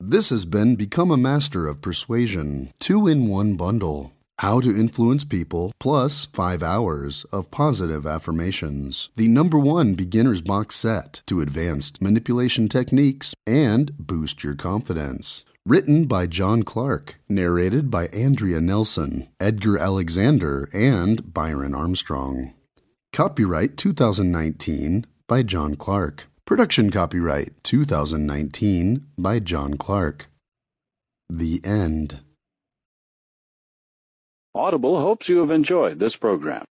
This has been Become a Master of Persuasion, two in one bundle. How to influence people plus five hours of positive affirmations. The number one beginner's box set to advanced manipulation techniques and boost your confidence. Written by John Clark, narrated by Andrea Nelson, Edgar Alexander, and Byron Armstrong. Copyright 2019 by John Clark. Production copyright 2019 by John Clark. The End. Audible hopes you have enjoyed this program.